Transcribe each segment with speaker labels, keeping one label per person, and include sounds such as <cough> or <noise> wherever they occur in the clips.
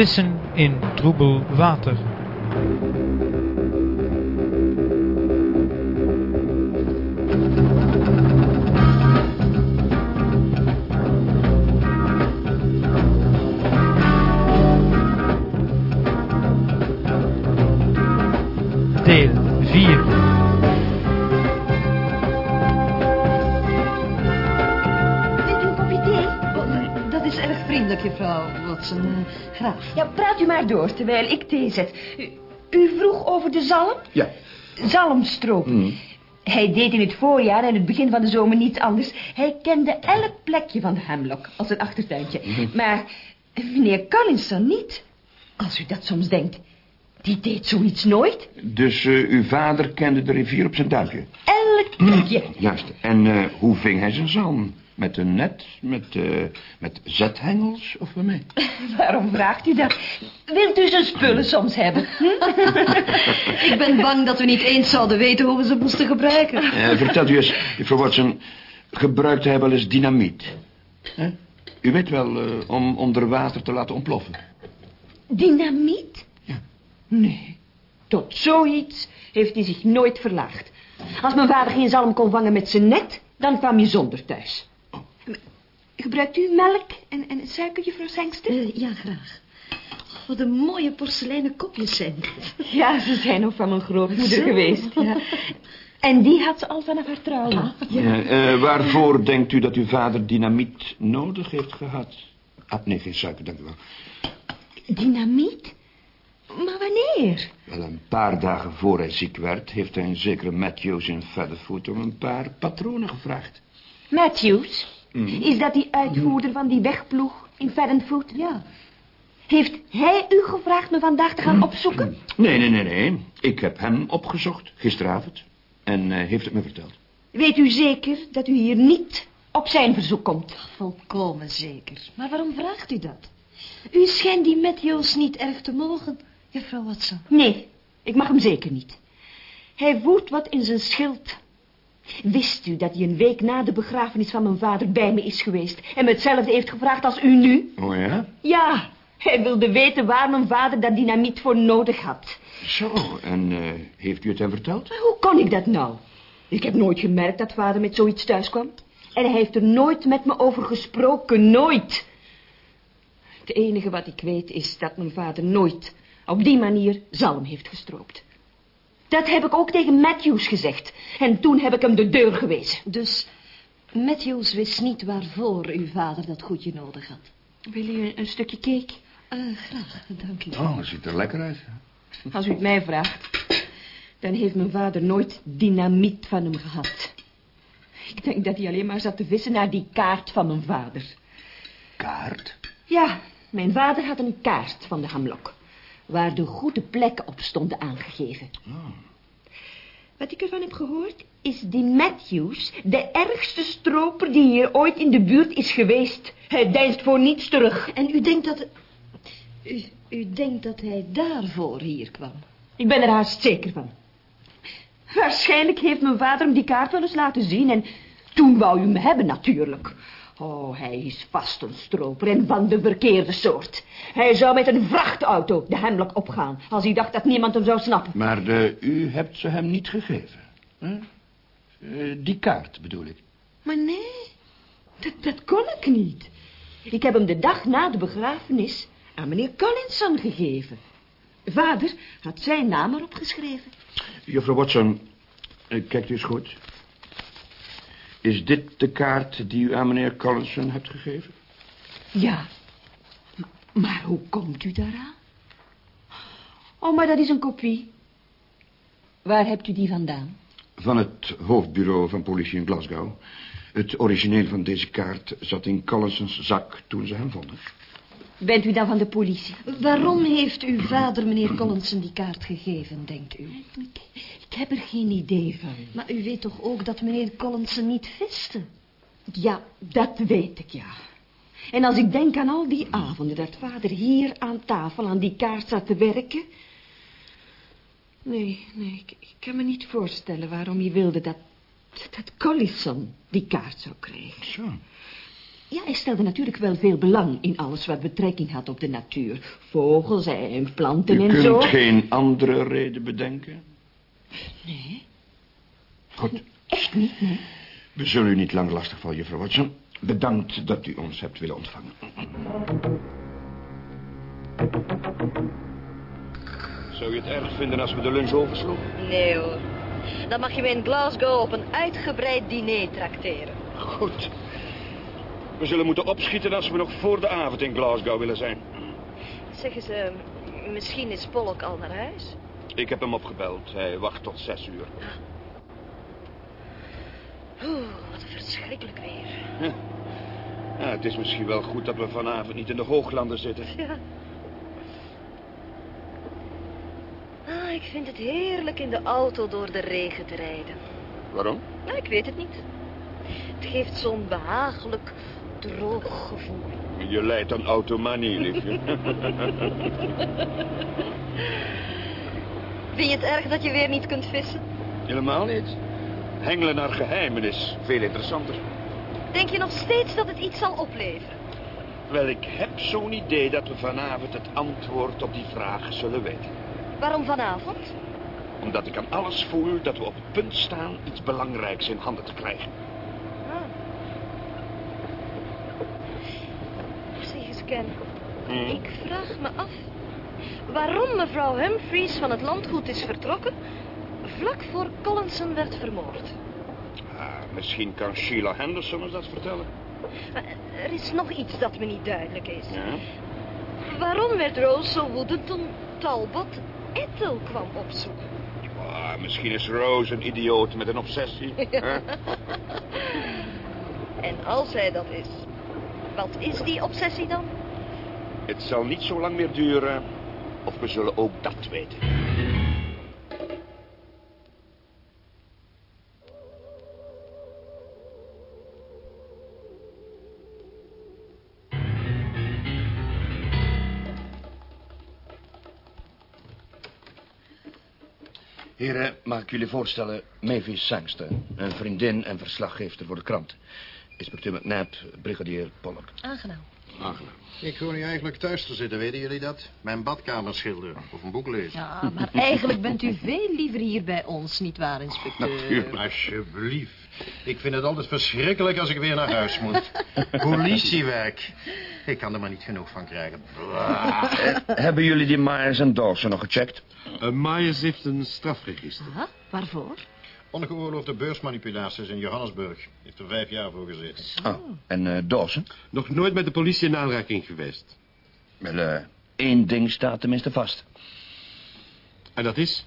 Speaker 1: Vissen in troebel water.
Speaker 2: Ja, praat u maar door terwijl ik thee zet. U, u vroeg over de zalm?
Speaker 3: Ja.
Speaker 2: Zalmstroop.
Speaker 3: Mm.
Speaker 2: Hij deed in het voorjaar en het begin van de zomer niets anders. Hij kende elk plekje van de hemlock als een achtertuintje. Maar meneer Collinson niet. Als u dat soms denkt. Die deed zoiets nooit.
Speaker 3: Dus eh, uw vader kende de rivier op zijn duimpje?
Speaker 2: Elk plekje.
Speaker 3: Juist. En eh, hoe ving hij zijn zalm? Met een net? Met, eh, met zethengels of waarmee? <laughs>
Speaker 2: Waarom vraagt u dat? Wilt u zijn spullen soms hebben? <laughs> Hm? <laughs>
Speaker 4: Ik ben bang dat we niet eens zouden weten hoe we ze moesten gebruiken.
Speaker 3: Eh, vertelt u eens, juffrouw Watson, gebruikte hij wel eens dynamiet? Hè? U weet wel, eh, om onder water te laten ontploffen.
Speaker 2: Dynamiet?
Speaker 3: Ja.
Speaker 2: Nee, tot zoiets heeft hij zich nooit verlaagd. Als mijn vader geen zalm kon vangen met zijn net, dan kwam je zonder thuis. Gebruikt u melk en, en suiker, juffrouw Sengster?
Speaker 4: Eh, ja, graag. Wat een mooie porseleinen kopjes zijn.
Speaker 2: Ja, ze zijn nog van mijn grootmoeder
Speaker 4: Zo.
Speaker 2: geweest. Ja. En die had ze al vanaf haar trouwen.
Speaker 3: Ja, eh, waarvoor denkt u dat uw vader dynamiet nodig heeft gehad? Ah, nee, geen suiker, dank u wel.
Speaker 2: Dynamiet? Maar wanneer?
Speaker 3: Wel, een paar dagen voor hij ziek werd... heeft hij een zekere Matthews in Featherfoot om een paar patronen gevraagd.
Speaker 2: Matthews? Is dat die uitvoerder van die wegploeg in Faddenfoot?
Speaker 4: Ja.
Speaker 2: Heeft hij u gevraagd me vandaag te gaan opzoeken?
Speaker 3: Nee, nee, nee, nee. Ik heb hem opgezocht, gisteravond. En eh, heeft het me verteld.
Speaker 2: Weet u zeker dat u hier niet op zijn verzoek komt?
Speaker 4: Volkomen zeker. Maar waarom vraagt u dat? U schijnt die Matthews niet erg te mogen, juffrouw Watson.
Speaker 2: Nee, ik mag hem zeker niet. Hij voert wat in zijn schild. Wist u dat hij een week na de begrafenis van mijn vader bij me is geweest... en me hetzelfde heeft gevraagd als u nu?
Speaker 3: Oh ja?
Speaker 2: Ja, hij wilde weten waar mijn vader dat dynamiet voor nodig had.
Speaker 3: Zo, en eh, heeft u het hem verteld?
Speaker 2: Hoe kon ik dat nou? Ik heb nooit gemerkt dat vader met zoiets thuis kwam. En hij heeft er nooit met me over gesproken, nooit. Het enige wat ik weet is dat mijn vader nooit op die manier zalm heeft gestroopt. Dat heb ik ook tegen Matthews gezegd. En toen heb ik hem de deur gewezen.
Speaker 4: Dus Matthews wist niet waarvoor uw vader dat goedje nodig had.
Speaker 2: Wil u een, een stukje cake?
Speaker 4: Eh, graag, dank u.
Speaker 3: Oh, dat ziet er lekker uit.
Speaker 2: Als u het mij vraagt, dan heeft mijn vader nooit dynamiet van hem gehad. Ik denk dat hij alleen maar zat te vissen naar die kaart van mijn vader.
Speaker 3: Kaart?
Speaker 2: Ja, mijn vader had een kaart van de Hamlok, waar de goede plekken op stonden aangegeven. Wat ik ervan heb gehoord, is die Matthews de ergste stroper die hier ooit in de buurt is geweest. Hij deinst voor niets terug.
Speaker 4: En u denkt dat... U, u denkt dat hij daarvoor hier kwam?
Speaker 2: Ik ben er haast zeker van. Waarschijnlijk heeft mijn vader hem die kaart wel eens laten zien en toen wou u hem hebben natuurlijk. Oh, hij is vast een stroper en van de verkeerde soort. Hij zou met een vrachtauto de hemlock opgaan als hij dacht dat niemand hem zou snappen.
Speaker 3: Maar de, u hebt ze hem niet gegeven. hè? Eh, die kaart bedoel ik.
Speaker 2: Maar nee, dat, dat kon ik niet. Ik heb hem de dag na de begrafenis aan meneer Collinson gegeven. Vader had zijn naam erop geschreven.
Speaker 3: Juffrouw Watson, eh, kijkt u eens goed. Is dit de kaart die u aan meneer Collinson hebt gegeven?
Speaker 2: Ja, maar, maar hoe komt u daaraan? Oh, maar dat is een kopie. Waar hebt u die vandaan?
Speaker 3: Van het hoofdbureau van politie in Glasgow. Het origineel van deze kaart zat in Collinsons zak toen ze hem vonden.
Speaker 2: Bent u dan van de politie?
Speaker 4: Waarom heeft uw vader meneer Collinson die kaart gegeven, denkt u?
Speaker 2: Ik, ik heb er geen idee van.
Speaker 4: Maar u weet toch ook dat meneer Collinson niet viste?
Speaker 2: Ja, dat weet ik, ja. En als ik denk aan al die avonden dat vader hier aan tafel aan die kaart zat te werken... Nee, nee, ik, ik kan me niet voorstellen waarom hij wilde dat, dat Collison die kaart zou krijgen.
Speaker 3: Zo.
Speaker 2: Ja, hij stelde natuurlijk wel veel belang in alles wat betrekking had op de natuur. Vogels en planten
Speaker 3: U
Speaker 2: en
Speaker 3: kunt
Speaker 2: zo.
Speaker 3: geen andere reden bedenken?
Speaker 2: Nee,
Speaker 3: Goed,
Speaker 2: echt niet, nee.
Speaker 3: we zullen u niet lang lastigvallen, juffrouw Watson. Bedankt dat u ons hebt willen ontvangen. Zou je het erg vinden als we de lunch oversloegen?
Speaker 5: Nee hoor. Dan mag je me in Glasgow op een uitgebreid diner trakteren.
Speaker 3: Goed. We zullen moeten opschieten als we nog voor de avond in Glasgow willen zijn.
Speaker 5: Zeggen ze, misschien is Pollock al naar huis?
Speaker 3: Ik heb hem opgebeld. Hij wacht tot zes uur.
Speaker 5: Oeh, wat een verschrikkelijk weer.
Speaker 3: Ja, het is misschien wel goed dat we vanavond niet in de hooglanden zitten.
Speaker 5: Ja. Ah, ik vind het heerlijk in de auto door de regen te rijden.
Speaker 3: Waarom?
Speaker 5: Nou, ik weet het niet. Het geeft zo'n behagelijk, droog gevoel.
Speaker 3: Je leidt aan automanie, liefje. <laughs>
Speaker 5: Vind je het erg dat je weer niet kunt vissen?
Speaker 3: Helemaal niet. Hengelen naar geheimen is veel interessanter.
Speaker 5: Denk je nog steeds dat het iets zal opleveren?
Speaker 3: Wel, ik heb zo'n idee dat we vanavond het antwoord op die vraag zullen weten.
Speaker 5: Waarom vanavond?
Speaker 3: Omdat ik aan alles voel dat we op het punt staan iets belangrijks in handen te krijgen.
Speaker 5: Ah. Zeg eens, Ken.
Speaker 3: Hm?
Speaker 5: Ik vraag me af waarom mevrouw Humphreys van het landgoed is vertrokken vlak voor Collinson werd vermoord.
Speaker 3: Ah, misschien kan Sheila Henderson ons dat vertellen.
Speaker 5: Er is nog iets dat me niet duidelijk is.
Speaker 3: Ja?
Speaker 5: Waarom werd Rose zo woedend toen Talbot Ethel kwam opzoeken?
Speaker 3: Ah, misschien is Rose een idioot met een obsessie. <laughs>
Speaker 5: En als hij dat is, wat is die obsessie dan?
Speaker 3: Het zal niet zo lang meer duren of we zullen ook dat weten. Heren, mag ik jullie voorstellen Mavis Sangster, een vriendin en verslaggever voor de krant. Inspecteur McNabb, brigadier Pollock.
Speaker 5: Aangenaam.
Speaker 6: Aangenaam. Ik hoor nu eigenlijk thuis te zitten, weten jullie dat? Mijn badkamer schilderen of een boek lezen.
Speaker 5: Ja, maar eigenlijk bent u veel liever hier bij ons, nietwaar, inspecteur?
Speaker 6: Alsjeblieft. Ik vind het altijd verschrikkelijk als ik weer naar huis moet. <laughs> Politiewerk. Ik kan er maar niet genoeg van krijgen. Blah.
Speaker 3: Hebben jullie die Myers en Dawson nog gecheckt?
Speaker 7: Uh, Myers heeft een strafregister.
Speaker 5: Aha, waarvoor?
Speaker 6: Ongeoorloofde beursmanipulaties in Johannesburg. Heeft er vijf jaar voor gezeten.
Speaker 3: Oh, en eh, Dawson?
Speaker 7: Nog nooit met de politie in aanraking geweest.
Speaker 3: Wel, eh, één ding staat tenminste vast.
Speaker 7: En dat is?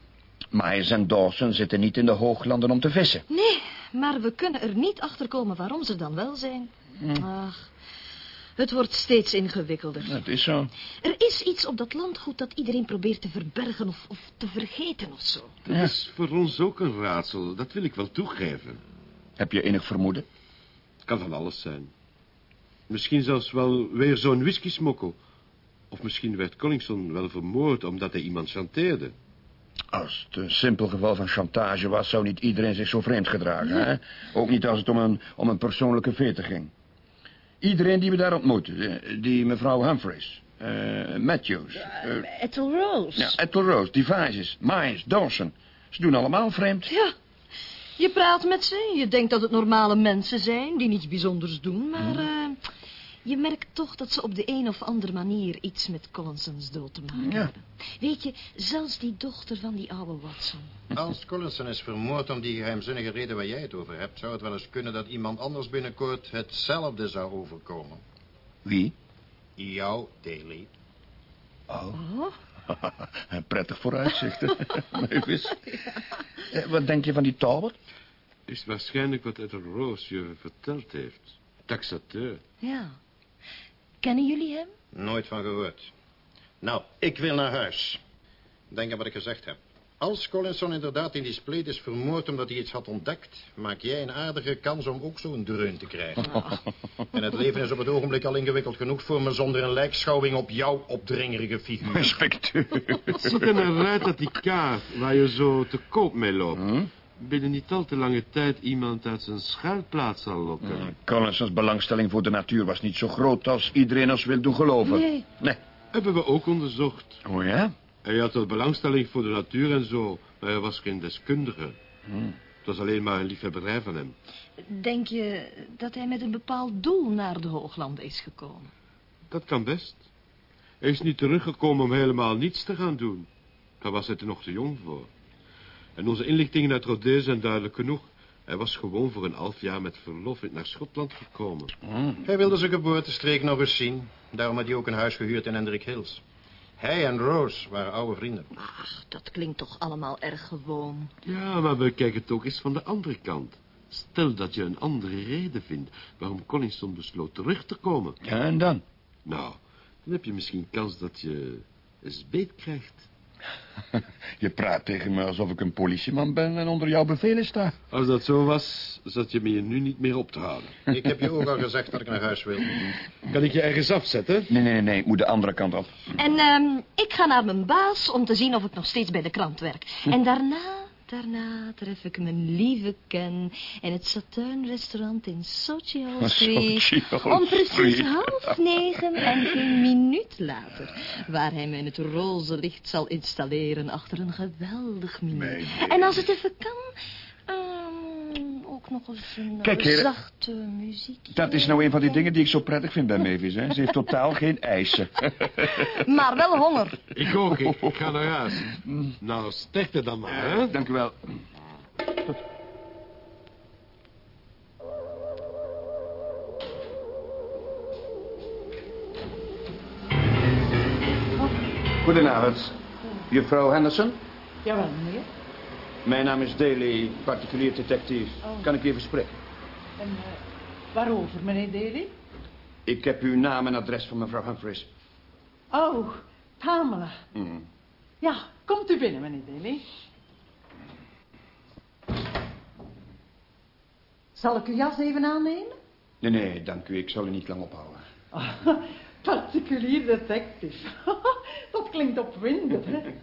Speaker 3: Myers en Dawson zitten niet in de hooglanden om te vissen.
Speaker 5: Nee, maar we kunnen er niet achter komen waarom ze dan wel zijn. Ach, het wordt steeds ingewikkelder.
Speaker 3: Dat is zo.
Speaker 5: Er is iets op dat landgoed dat iedereen probeert te verbergen of, of te vergeten of zo.
Speaker 7: Dat is voor ons ook een raadsel, dat wil ik wel toegeven.
Speaker 3: Heb je enig vermoeden?
Speaker 7: Het kan van alles zijn. Misschien zelfs wel weer zo'n whisky-smokkel. Of misschien werd Collinson wel vermoord omdat hij iemand chanteerde.
Speaker 3: Als het een simpel geval van chantage was, zou niet iedereen zich zo vreemd gedragen, hè? Ook niet als het om een, om een persoonlijke veter ging. Iedereen die we daar ontmoeten, eh, die mevrouw Humphreys, eh, Matthews, eh,
Speaker 5: Ethel Rose.
Speaker 3: ja, Ethel Rose, Devices, Myers, Dawson. Ze doen allemaal vreemd.
Speaker 5: Ja, je praat met ze, je denkt dat het normale mensen zijn die niets bijzonders doen, maar eh, je merkt toch dat ze op de een of andere manier iets met Collinsons dood te maken
Speaker 3: Ja.
Speaker 5: hebben. Weet je, zelfs die dochter van die oude Watson.
Speaker 6: Als Collinson is vermoord om die geheimzinnige reden waar jij het over hebt... zou het wel eens kunnen dat iemand anders binnenkort hetzelfde zou overkomen.
Speaker 3: Wie?
Speaker 6: Jou, Daly.
Speaker 3: Oh. <laughs> Prettig vooruitzicht, hè, <laughs> Mavis. Eh, Wat denk je van die Talbot?
Speaker 7: Is waarschijnlijk wat Ethel Rose je verteld heeft. Taxateur.
Speaker 5: Ja. Kennen jullie hem?
Speaker 6: Nooit van gehoord. Nou, ik wil naar huis. Denk aan wat ik gezegd heb. Als Collinson inderdaad in die spleet is vermoord omdat hij iets had ontdekt... maak jij een aardige kans om ook zo'n dreun te krijgen. <laughs> En het leven is op het ogenblik al ingewikkeld genoeg voor me... zonder een lijkschouwing op jouw opdringerige figuur.
Speaker 3: Inspecteur.
Speaker 7: Het ziet er naar uit dat die kaart waar je zo te koop mee loopt...
Speaker 3: Hm?
Speaker 7: Binnen niet al te lange tijd iemand uit zijn schuilplaats zal lokken.
Speaker 3: Collinsons belangstelling voor de natuur was niet zo groot als iedereen ons wil doen geloven.
Speaker 1: Nee.
Speaker 3: Nee.
Speaker 7: Hebben we ook onderzocht.
Speaker 3: Oh ja?
Speaker 7: Hij had wel belangstelling voor de natuur en zo, maar hij was geen deskundige. Het was alleen maar een liefhebberij van hem.
Speaker 1: Denk je dat hij met een bepaald doel naar de hooglanden is gekomen?
Speaker 7: Dat kan best. Hij is niet teruggekomen om helemaal niets te gaan doen. Daar was hij er nog te jong voor. En onze inlichtingen uit Rodé zijn duidelijk genoeg. Hij was gewoon voor een half jaar met verlof naar Schotland gekomen.
Speaker 6: Hij wilde zijn geboortestreek nog eens zien. Daarom had hij ook een huis gehuurd in Hendrik Hills. Hij en Rose waren oude vrienden.
Speaker 1: Ach, dat klinkt toch allemaal erg gewoon.
Speaker 7: Ja, maar we kijken het ook eens van de andere kant. Stel dat je een andere reden vindt waarom Collinson besloot terug te komen.
Speaker 3: Ja, en dan?
Speaker 7: Nou, dan heb je misschien kans dat je een beet krijgt. <laughs>
Speaker 3: Je praat tegen me alsof ik een politieman ben en onder jouw bevelen sta.
Speaker 7: Als dat zo was, zat je me je nu niet meer op te houden. <laughs>
Speaker 6: Ik heb je ook al gezegd dat ik naar huis wil.
Speaker 7: Kan ik je ergens afzetten?
Speaker 3: Nee, nee, nee, ik moet de andere kant op.
Speaker 1: En ehm, ik ga naar mijn baas om te zien of ik nog steeds bij de krant werk. En daarna, daarna tref ik mijn lieve Ken in het Saturn-restaurant in Sochiol <laughs> Street. Om precies half negen en geen minuut later. Waar hij me in het roze licht zal installeren achter een geweldig.
Speaker 3: Nee,
Speaker 1: En als het even kan, nog eens een
Speaker 3: Kijk,
Speaker 1: eh,
Speaker 3: heren.
Speaker 1: zachte muziek.
Speaker 3: Dat is nou een van die dingen die ik zo prettig vind bij Mavis, hè. Ze heeft totaal <laughs> geen eisen. <laughs>
Speaker 1: Maar wel honger.
Speaker 7: Ik ook, ik, ik ga naar huis. Nou, sterkte dan maar, hè?
Speaker 3: Dank u wel. Goedenavond. Juffrouw Henderson?
Speaker 8: Jawel, meneer.
Speaker 3: Mijn naam is Daly, particulier detectief. Kan ik even spreken?
Speaker 8: En eh, waarover, meneer Daly?
Speaker 3: Ik heb uw naam en adres van mevrouw Humphries.
Speaker 8: Oh, Pamela.
Speaker 3: Mhm.
Speaker 8: Ja, komt u binnen, meneer Daly. Zal ik uw jas even aannemen?
Speaker 3: Nee, nee, dank u. Ik zal u niet lang ophouden. <laughs>
Speaker 8: Particulier detective. <laughs> Dat klinkt opwindend, hè? <laughs>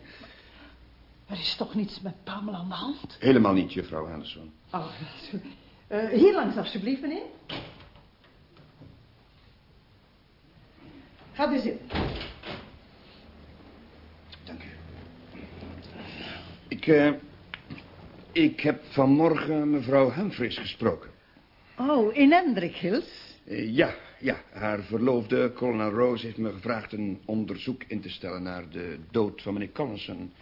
Speaker 8: Er is toch niets met Pamela aan de hand?
Speaker 3: Helemaal niet, juffrouw Henderson.
Speaker 8: Oh, eh, hier langs, alsjeblieft, meneer. Ga u zitten.
Speaker 3: Dank u. Ik, eh... Ik heb vanmorgen mevrouw Humphries gesproken.
Speaker 8: Oh, in Hendrik Hills?
Speaker 3: Eh, ja, ja. Haar verloofde, kolonel Rose, heeft me gevraagd een onderzoek in te stellen naar de dood van meneer Collinson.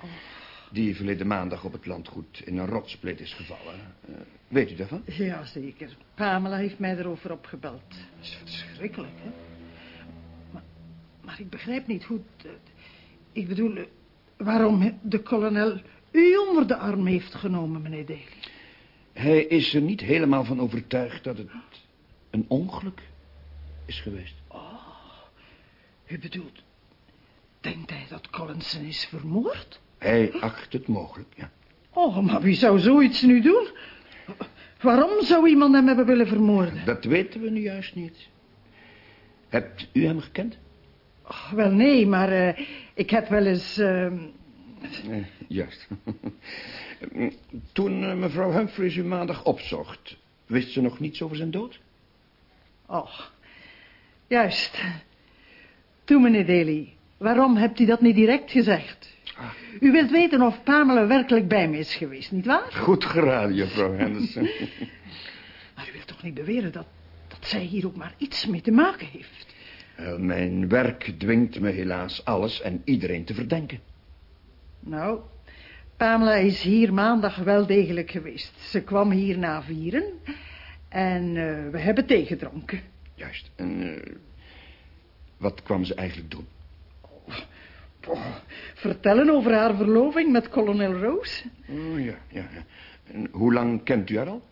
Speaker 3: Die verleden maandag op het landgoed in een rotspleet is gevallen. Eh, weet u daarvan?
Speaker 8: Ja, zeker. Pamela heeft mij erover opgebeld. Dat is verschrikkelijk, hè? Maar, maar ik begrijp niet hoe... het, eh, ik bedoel, eh, waarom de kolonel u onder de arm heeft genomen, meneer Daly.
Speaker 3: Hij is er niet helemaal van overtuigd dat het een ongeluk is geweest.
Speaker 8: U bedoelt, denkt hij dat Collinson is vermoord?
Speaker 3: Hij acht het mogelijk, ja.
Speaker 8: Oh, maar wie zou zoiets nu doen? Waarom zou iemand hem hebben willen vermoorden?
Speaker 3: Dat weten we nu juist niet. Hebt u hem gekend?
Speaker 8: Oh, wel, nee, maar eh, ik heb wel eens... eh,
Speaker 3: Nee, juist. <laughs> Toen eh, mevrouw Humphries u maandag opzocht... wist ze nog niets over zijn dood?
Speaker 8: Oh, juist. Toen, meneer Daly, waarom hebt u dat niet direct gezegd? U wilt weten of Pamela werkelijk bij me is geweest, nietwaar?
Speaker 3: Goed geraden, juffrouw Henderson. <laughs>
Speaker 8: Maar u wilt toch niet beweren dat, dat zij hier ook maar iets mee te maken heeft?
Speaker 3: Mijn werk dwingt me helaas alles en iedereen te verdenken.
Speaker 8: Nou, Pamela is hier maandag wel degelijk geweest. Ze kwam hier na vieren en eh, we hebben thee gedronken.
Speaker 3: Juist. En eh, wat kwam ze eigenlijk doen?
Speaker 8: Oh, vertellen over haar verloving met kolonel Roos?
Speaker 3: Oh, ja, ja. En hoe lang kent u haar al?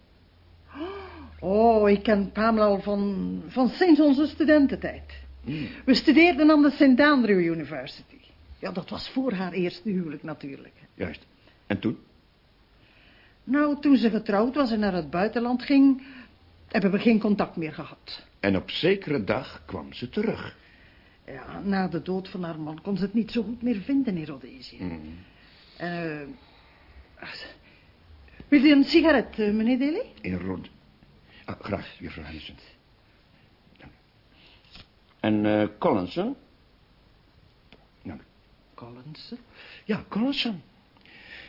Speaker 8: Oh, ik ken Pamela al van, van sinds onze studententijd. We studeerden aan de St. Andrew University. Ja, dat was voor haar eerste huwelijk natuurlijk.
Speaker 3: Juist. En toen?
Speaker 8: Nou, toen ze getrouwd was en naar het buitenland ging... hebben we geen contact meer gehad.
Speaker 3: En op zekere dag kwam ze terug.
Speaker 8: Ja, na de dood van haar man kon ze het niet zo goed meer vinden in Rhodesië.
Speaker 3: Mm.
Speaker 8: Eh, Wil u een sigaret, eh, meneer Daly?
Speaker 3: In rood. Ah, graag, juffrouw Henderson. Dank. En eh Collinson? Dank.
Speaker 8: Collinson?
Speaker 3: Ja, Collinson.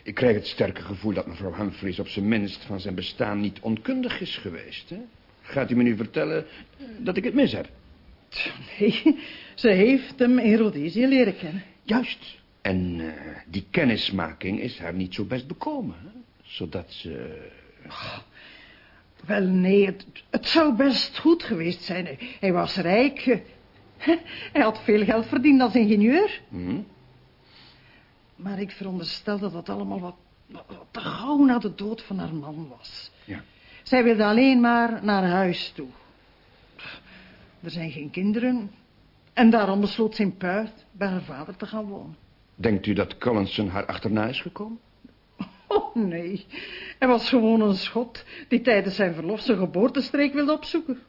Speaker 3: Ik krijg het sterke gevoel dat mevrouw Humphreys op zijn minst van zijn bestaan niet onkundig is geweest. Hè? Gaat u me nu vertellen dat ik het mis heb?
Speaker 8: Nee, ze heeft hem in Rhodesië leren kennen.
Speaker 3: Juist. En eh, die kennismaking is haar niet zo best bekomen. Hè? Zodat ze...
Speaker 8: Wel, nee, het, het zou best goed geweest zijn. Hij, was rijk. eh, Hij had veel geld verdiend als ingenieur.
Speaker 3: Hm?
Speaker 8: Maar ik veronderstel dat dat allemaal wat, wat wat te gauw na de dood van haar man was.
Speaker 3: Ja.
Speaker 8: Zij wilde alleen maar naar huis toe. Er zijn geen kinderen. En daarom besloot ze in Puit bij haar vader te gaan wonen.
Speaker 3: Denkt u dat Collinson haar achterna is gekomen?
Speaker 8: Oh, nee. Hij was gewoon een schot die tijdens zijn verlof zijn geboortestreek wilde opzoeken.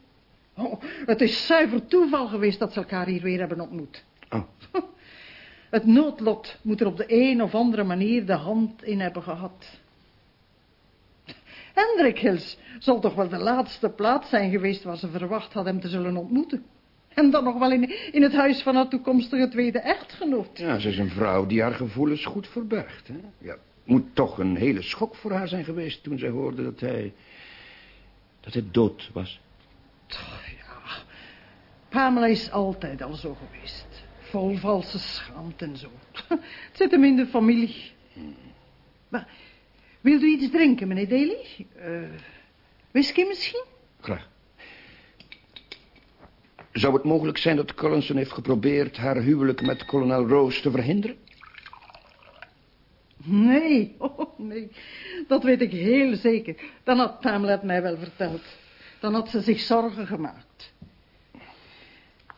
Speaker 8: Oh, het is zuiver toeval geweest dat ze elkaar hier weer hebben ontmoet.
Speaker 3: Oh, <laughs>
Speaker 8: Het noodlot moet er op de een of andere manier de hand in hebben gehad. Hendrik Hils zal toch wel de laatste plaats zijn geweest waar ze verwacht had hem te zullen ontmoeten. En dan nog wel in, in het huis van haar toekomstige tweede echtgenoot.
Speaker 3: ja, ze is een vrouw die haar gevoelens goed verbergt. Hè? Ja, moet toch een hele schok voor haar zijn geweest toen zij hoorde dat hij... dat hij dood was.
Speaker 8: Ja, Pamela is altijd al zo geweest. Vol valse schaamte en zo. <laughs> Het zit hem in de familie. Maar, wilt u iets drinken, meneer Daly? Eh, whisky misschien?
Speaker 3: Graag. Zou het mogelijk zijn dat Collinson heeft geprobeerd haar huwelijk met kolonel Rose te verhinderen?
Speaker 8: Nee, oh nee. Dat weet ik heel zeker. Dan had Pamela het mij wel verteld. Dan had ze zich zorgen gemaakt.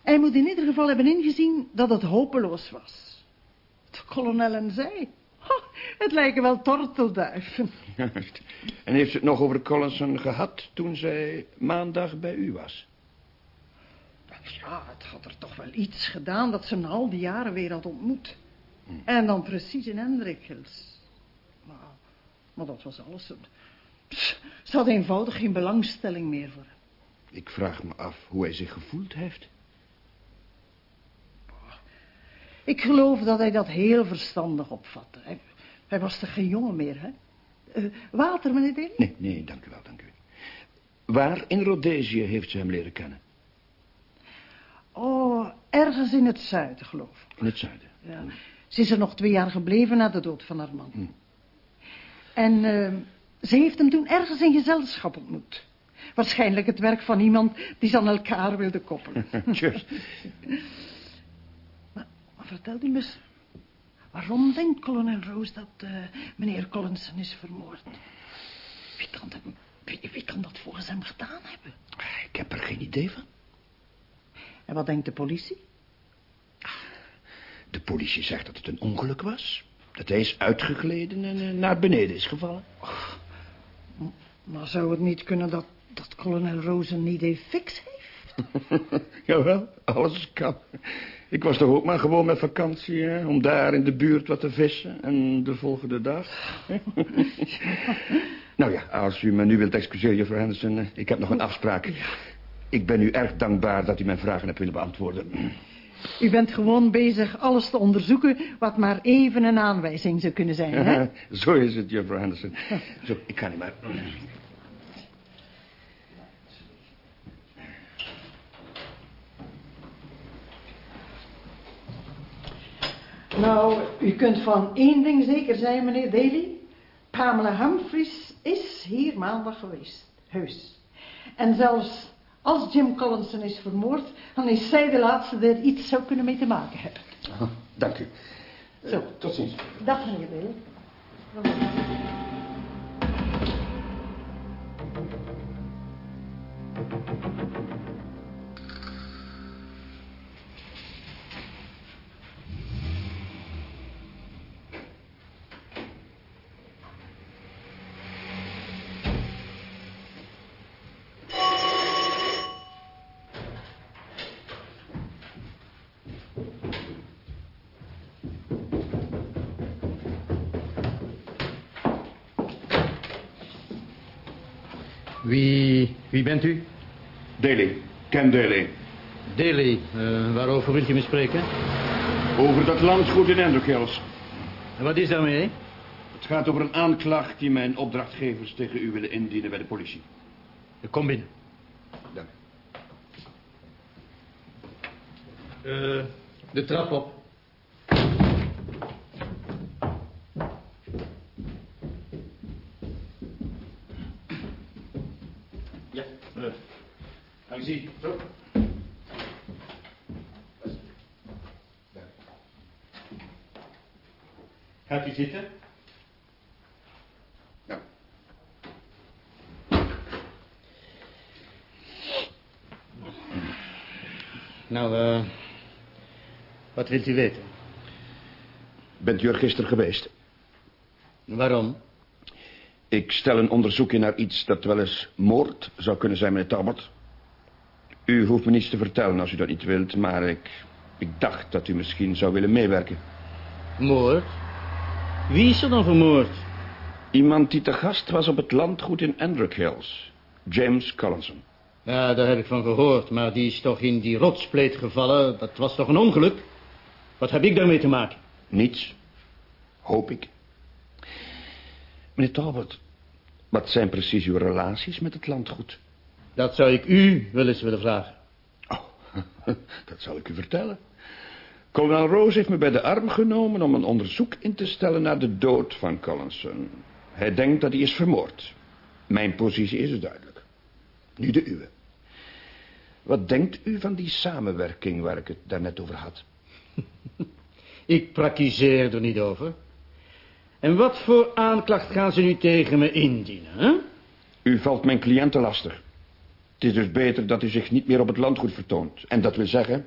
Speaker 8: Hij moet in ieder geval hebben ingezien dat het hopeloos was. De kolonel en zij. Het lijken wel tortelduiven. <laughs>
Speaker 3: En heeft ze het nog over Collinson gehad toen zij maandag bij u was?
Speaker 8: Ja, het had er toch wel iets gedaan dat ze na al die jaren weer had ontmoet. En dan precies in Hendrikkels. Maar, maar dat was alles. Ze- Ze had eenvoudig geen belangstelling meer voor hem.
Speaker 3: Ik vraag me af hoe hij zich gevoeld heeft.
Speaker 8: Ik geloof dat hij dat heel verstandig opvatte. Hij, hij was toch geen jongen meer, hè? Eh, water, meneer Daly?
Speaker 3: Nee, nee, dank u wel, dank u. Waar in Rhodesië heeft ze hem leren kennen?
Speaker 8: Oh, ergens in het zuiden, geloof ik.
Speaker 3: In het zuiden.
Speaker 8: Ja. Ze is er nog twee jaar gebleven na de dood van haar man. En eh, ze heeft hem toen ergens in gezelschap ontmoet. Waarschijnlijk het werk van iemand die ze aan elkaar wilde koppelen. <laughs>
Speaker 3: Juist.
Speaker 8: maar, u me eens, waarom denkt kolonel Roos dat eh, meneer Collinson is vermoord? Wie kan, dat, wie, wie kan dat volgens hem gedaan hebben?
Speaker 3: Ik heb er geen idee van.
Speaker 8: En wat denkt de politie?
Speaker 3: De politie zegt dat het een ongeluk was. Dat hij is uitgegleden en eh, naar beneden is gevallen.
Speaker 8: Maar zou het niet kunnen dat, dat kolonel Roos een idee fix heeft? <laughs>
Speaker 3: Jawel, alles kan. Ik was toch ook maar gewoon met vakantie, hè, om daar in de buurt wat te vissen. En de volgende dag... <laughs> nou ja, als u me nu wilt excuseren, juffrouw Henderson, eh, ik heb nog een afspraak. Ik ben u erg dankbaar dat u mijn vragen hebt willen beantwoorden.
Speaker 8: U bent gewoon bezig alles te onderzoeken wat maar even een aanwijzing zou kunnen zijn, hè? <laughs>
Speaker 3: Zo is het, juffrouw Henderson. <laughs> Zo, ik ga niet maar.
Speaker 8: Nou, u kunt van één ding zeker zijn, meneer Daly. Pamela Humphries is hier maandag geweest. Heus. En zelfs als Jim Collinson is vermoord... dan is zij de laatste die er iets zou kunnen mee te maken hebben.
Speaker 3: Dank u.
Speaker 8: Zo.
Speaker 3: Tot ziens.
Speaker 8: Dag, meneer Daly.
Speaker 9: Wie, wie bent u?
Speaker 3: Daly, Ken Daly.
Speaker 9: Daly, eh, waarover wilt u me spreken?
Speaker 3: Over dat landgoed in Hendrick Hills.
Speaker 9: En wat is daarmee?
Speaker 3: Het gaat over een aanklacht die mijn opdrachtgevers tegen u willen indienen bij de politie.
Speaker 9: Kom binnen.
Speaker 3: Dank.
Speaker 9: Eh, de trap op. Ja, uh, dank u. Zo. Gaat u zitten?
Speaker 3: Ja.
Speaker 9: Nou, eh, wat wilt u weten?
Speaker 3: Bent u er gisteren geweest?
Speaker 9: Waarom?
Speaker 3: Ik stel een onderzoek in naar iets dat wel eens moord zou kunnen zijn, meneer Talbot. U hoeft me niets te vertellen als u dat niet wilt, maar ik, ik dacht dat u misschien zou willen meewerken.
Speaker 9: Moord? Wie is er dan vermoord?
Speaker 3: Iemand die te gast was op het landgoed in Andrick Hills. James Collinson.
Speaker 9: Ja, daar heb ik van gehoord, maar die is toch in die rotspleet gevallen. Dat was toch een ongeluk? Wat heb ik daarmee te maken?
Speaker 3: Niets. Hoop ik. Meneer Talbot, wat zijn precies uw relaties met het landgoed?
Speaker 9: Dat zou ik u wel eens willen vragen.
Speaker 3: Oh, <laughs> dat zal ik u vertellen. Kolonel Rose heeft me bij de arm genomen om een onderzoek in te stellen naar de dood van Collinson. Hij denkt dat hij is vermoord. Mijn positie is dus duidelijk. Nu de uwe. Wat denkt u van die samenwerking waar ik het daarnet over had?
Speaker 9: Ik praktiseer er niet over. En wat voor aanklacht gaan ze nu tegen me indienen, hè?
Speaker 3: U valt mijn cliënten lastig. Het is dus beter dat u zich niet meer op het landgoed vertoont. En dat wil zeggen,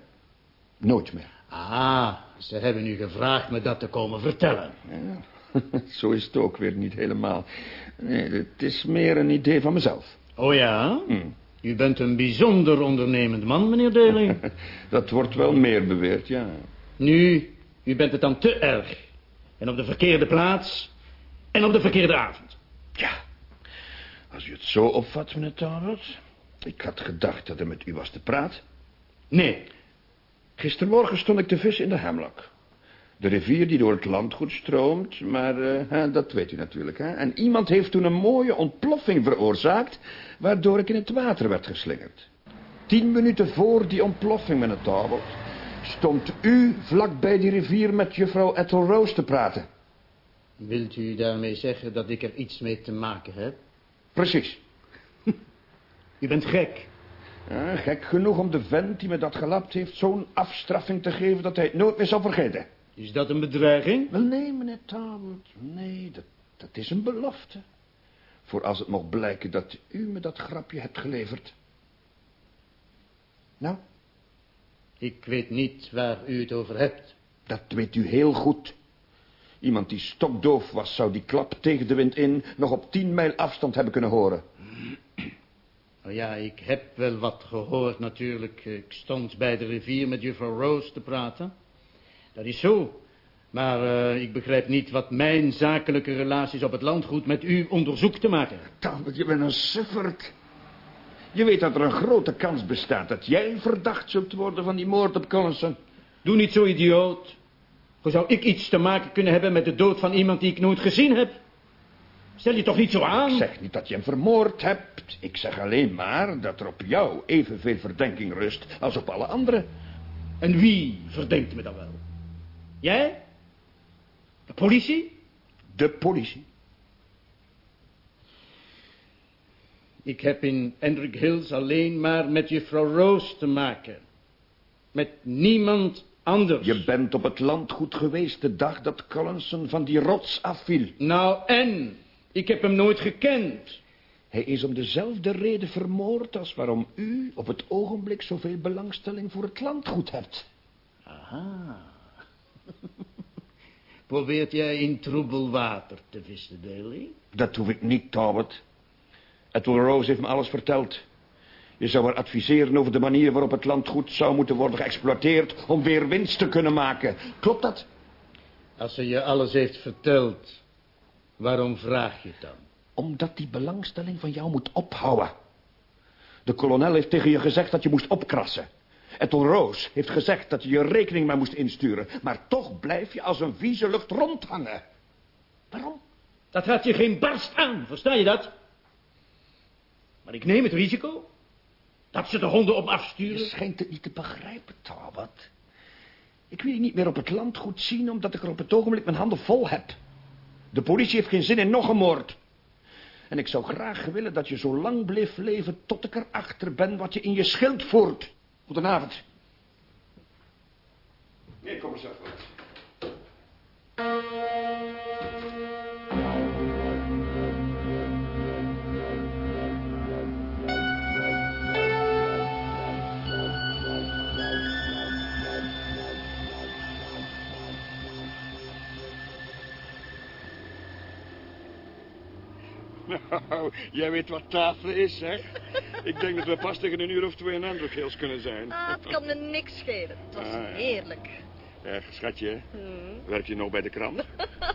Speaker 3: nooit meer.
Speaker 9: Ah, ze hebben u gevraagd me dat te komen vertellen.
Speaker 3: Ja, <laughs> zo is het ook weer niet helemaal. Nee, het is meer een idee van mezelf.
Speaker 9: Oh ja?
Speaker 3: Hm.
Speaker 9: U bent een bijzonder ondernemend man, meneer Daly. <laughs>
Speaker 3: Dat wordt wel meer beweerd, ja.
Speaker 9: nu, u bent het dan te erg. En op de verkeerde plaats. En op de verkeerde avond.
Speaker 3: Ja, als u het zo opvat, meneer Talbot. Ik had gedacht dat er met u was te praten.
Speaker 9: Nee,
Speaker 3: Gistermorgen stond ik te vissen in de Hemlock. De rivier die door het landgoed stroomt, maar eh, dat weet u natuurlijk. Hè? En iemand heeft toen een mooie ontploffing veroorzaakt... waardoor ik in het water werd geslingerd. Tien minuten voor die ontploffing, meneer Talbot... stond u vlak bij die rivier met juffrouw Ethel Rose te praten.
Speaker 9: wilt u daarmee zeggen dat ik er iets mee te maken heb?
Speaker 3: Precies. <laughs>
Speaker 9: U bent gek.
Speaker 3: Ja, gek genoeg om de vent die me dat gelapt heeft... zo'n afstraffing te geven dat hij het nooit meer zal vergeten.
Speaker 9: Is dat een bedreiging?
Speaker 3: Wel, nee, meneer Talbot. Nee, dat, dat is een belofte. Voor als het mocht blijken dat u me dat grapje hebt geleverd. Nou,
Speaker 9: Ik weet niet waar u het over hebt.
Speaker 3: dat weet u heel goed. Iemand die stokdoof was, zou die klap tegen de wind in... nog op tien mijl afstand hebben kunnen horen.
Speaker 9: Nou ja, ik heb wel wat gehoord natuurlijk. Ik stond bij de rivier met juffrouw Rose te praten. Dat is zo. Maar eh, ik begrijp niet wat mijn zakelijke relaties op het landgoed met uw onderzoek te maken.
Speaker 3: Talbot, je bent een sufferd. Je weet dat er een grote kans bestaat... dat jij verdacht zult worden van die moord op Collinson.
Speaker 9: Doe niet zo idioot. Hoe zou ik iets te maken kunnen hebben met de dood van iemand die ik nooit gezien heb? Stel je toch niet zo aan?
Speaker 3: Ik zeg niet dat je hem vermoord hebt. Ik zeg alleen maar dat er op jou evenveel verdenking rust als op alle anderen.
Speaker 9: En wie verdenkt me dan wel? Jij? De politie?
Speaker 3: De politie.
Speaker 9: Ik heb in Hendrik Hills alleen maar met juffrouw Rose te maken. Met niemand anders.
Speaker 3: Je bent op het landgoed geweest de dag dat Collinson van die rots afviel.
Speaker 9: Nou en? Ik heb hem nooit gekend.
Speaker 3: Hij is om dezelfde reden vermoord als waarom u op het ogenblik zoveel belangstelling voor het landgoed hebt.
Speaker 9: Aha. <laughs> Probeert jij in troebel water te vissen, Daly?
Speaker 3: Dat hoef ik niet, Talbot. Ethel Rose heeft me alles verteld. Je zou haar adviseren over de manier waarop het landgoed zou moeten worden geëxploiteerd... om weer winst te kunnen maken. Klopt dat?
Speaker 9: Als ze je alles heeft verteld, waarom vraag je het dan?
Speaker 3: Omdat die belangstelling van jou moet ophouden. De kolonel heeft tegen je gezegd dat je moest opkrassen. Ethel Roos heeft gezegd dat je je rekening maar moest insturen. Maar toch blijf je als een vieze lucht rondhangen. Waarom?
Speaker 9: Dat gaat je geen barst aan, versta je dat? Maar ik neem het risico. Dat ze de honden op
Speaker 3: Je
Speaker 9: afsturen.
Speaker 3: schijnt het niet te begrijpen, Talbot. Ik wil je niet meer op het land goed zien... omdat ik er op het ogenblik mijn handen vol heb. De politie heeft geen zin in nog een moord. En ik zou graag willen dat je zo lang bleef leven... tot ik erachter ben wat je in je schild voert. Goedenavond. Nee, kom eens even. Nou, jij weet wat tafel is, hè? Ik denk dat we pas tegen een uur of twee in Androkheels kunnen zijn.
Speaker 4: Ah, het kan me niks schelen. Het was
Speaker 3: Ah, ja.
Speaker 4: heerlijk.
Speaker 3: Schatje,
Speaker 4: Hmm.
Speaker 3: werk je nog bij de krant?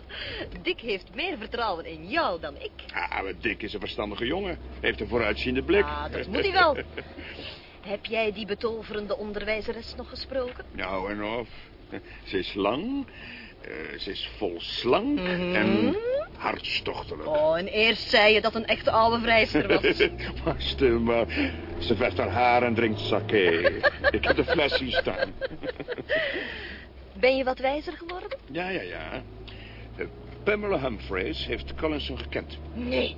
Speaker 3: <laughs>
Speaker 4: Dick heeft meer vertrouwen in jou dan ik.
Speaker 3: Ah, maar Dick is een verstandige jongen. Heeft een vooruitziende blik.
Speaker 4: Ah, dat moet hij wel. <laughs> Heb jij die betoverende onderwijzeres nog gesproken?
Speaker 3: Nou en of. Ze is lang, eh, ze is vol slank
Speaker 4: Mhm.
Speaker 3: en hartstochtelijk.
Speaker 4: Oh, en eerst zei je dat een echte oude vrijster was. <laughs>
Speaker 3: maar stil maar. Ze verft haar haar en drinkt sake. Ik heb de fles hier staan.
Speaker 4: Ben je wat wijzer geworden?
Speaker 3: Ja, ja, ja. Eh, Pamela Humphreys heeft Collinson gekend.
Speaker 4: Nee.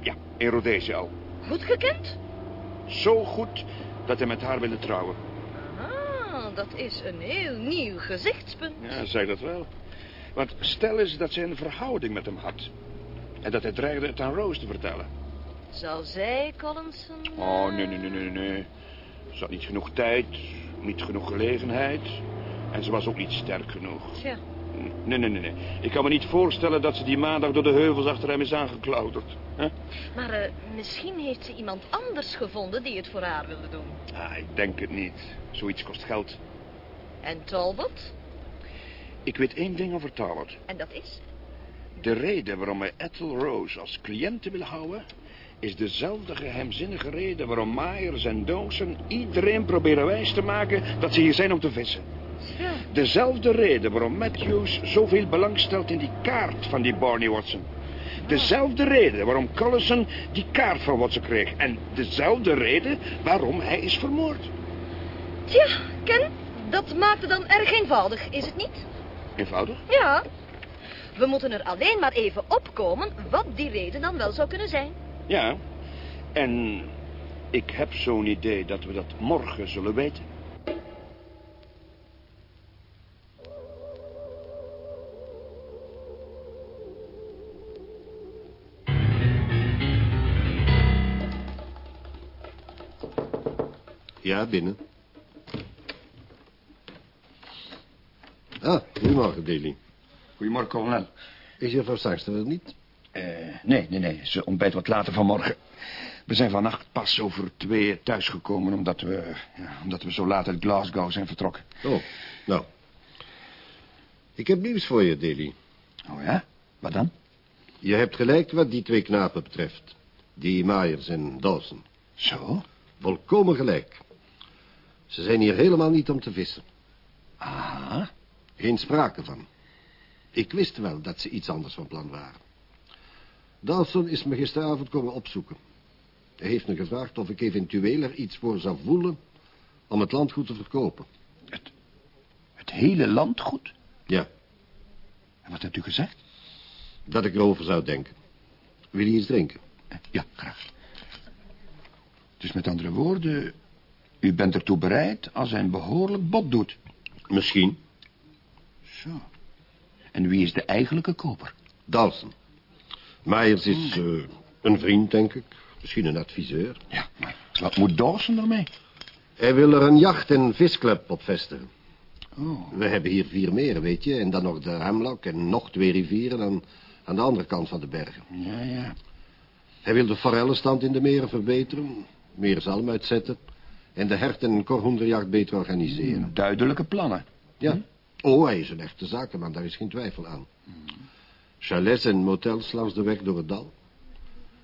Speaker 3: Ja, in Rhodesia al.
Speaker 4: Goed gekend?
Speaker 3: Zo goed dat hij met haar wilde trouwen.
Speaker 4: Ah, dat is een heel nieuw gezichtspunt.
Speaker 3: Ja, zei dat wel. Want stel eens dat zij een verhouding met hem had. En dat hij dreigde het aan Rose te vertellen.
Speaker 4: Zou zij Collinson... eh,
Speaker 3: Oh, nee, nee, nee, nee, nee. Ze had niet genoeg tijd, niet genoeg gelegenheid. En ze was ook niet sterk genoeg.
Speaker 4: Tja,
Speaker 3: Nee, nee, nee, nee. Ik kan me niet voorstellen dat ze die maandag door de heuvels achter hem is aangeklauterd. Hè?
Speaker 4: maar eh, misschien heeft ze iemand anders gevonden die het voor haar wilde doen.
Speaker 3: Ah, ik denk het niet. Zoiets kost geld.
Speaker 4: En Talbot?
Speaker 3: Ik weet één ding over Talbot.
Speaker 4: En dat is?
Speaker 3: De reden waarom wij Ethel Rose als cliënte willen houden... is dezelfde geheimzinnige reden waarom Myers en Dawson iedereen proberen wijs te maken... dat ze hier zijn om te vissen.
Speaker 4: Ja.
Speaker 3: Dezelfde reden waarom Matthews zoveel belang stelt in die kaart van die Barney Watson. Dezelfde reden waarom Collison die kaart van Watson kreeg. En dezelfde reden waarom hij is vermoord.
Speaker 4: Tja, Ken, dat maakt het dan erg eenvoudig, is het niet?
Speaker 3: Eenvoudig.
Speaker 4: Ja. We moeten er alleen maar even opkomen wat die reden dan wel zou kunnen zijn.
Speaker 3: Ja. En ik heb zo'n idee dat we dat morgen zullen weten.
Speaker 10: Ja, binnen. Ah, goedemorgen, Deli.
Speaker 3: Goedemorgen, kolonel.
Speaker 10: Is juffrouw Sangster er niet?
Speaker 3: Eh, nee, nee, nee. Ze ontbijt wat later vanmorgen. We zijn vannacht pas over twee thuisgekomen... omdat we, ja, omdat we zo laat uit Glasgow zijn vertrokken.
Speaker 10: Oh, nou. Ik heb nieuws voor je, Deli.
Speaker 3: Oh ja? Wat dan?
Speaker 10: Je hebt gelijk wat die twee knapen betreft. Die Myers en Dawson.
Speaker 3: Zo?
Speaker 10: Volkomen gelijk. Ze zijn hier helemaal niet om te vissen.
Speaker 3: Ah,
Speaker 10: Geen sprake van. Ik wist wel dat ze iets anders van plan waren. Dawson is me gisteravond komen opzoeken. Hij heeft me gevraagd of ik eventueel er iets voor zou voelen... om het landgoed te verkopen.
Speaker 3: het hele landgoed?
Speaker 10: Ja,
Speaker 3: En wat hebt u gezegd?
Speaker 10: dat ik erover zou denken. Wil je iets drinken?
Speaker 3: Eh, Ja, graag. Dus met andere woorden... u bent ertoe bereid als hij een behoorlijk bod doet.
Speaker 10: Misschien.
Speaker 3: Zo. En wie is de eigenlijke koper?
Speaker 10: Dawson. Myers is eh, een vriend, denk ik. Misschien een adviseur.
Speaker 3: Ja, maar wat moet Dawson ermee?
Speaker 10: Hij wil er een jacht- en visclub op vestigen.
Speaker 3: Oh,
Speaker 10: We hebben hier vier meren, weet je. En dan nog de Hemlock en nog twee rivieren aan, aan de andere kant van de bergen.
Speaker 3: ja, ja.
Speaker 10: Hij wil de forellenstand in de meren verbeteren. Meer zalm uitzetten. En de hert- en korhoenderjacht beter organiseren.
Speaker 3: Duidelijke plannen.
Speaker 10: Ja. Oh, hij is een echte zakenman, daar is geen twijfel aan. Chalets en motels langs de weg door het dal.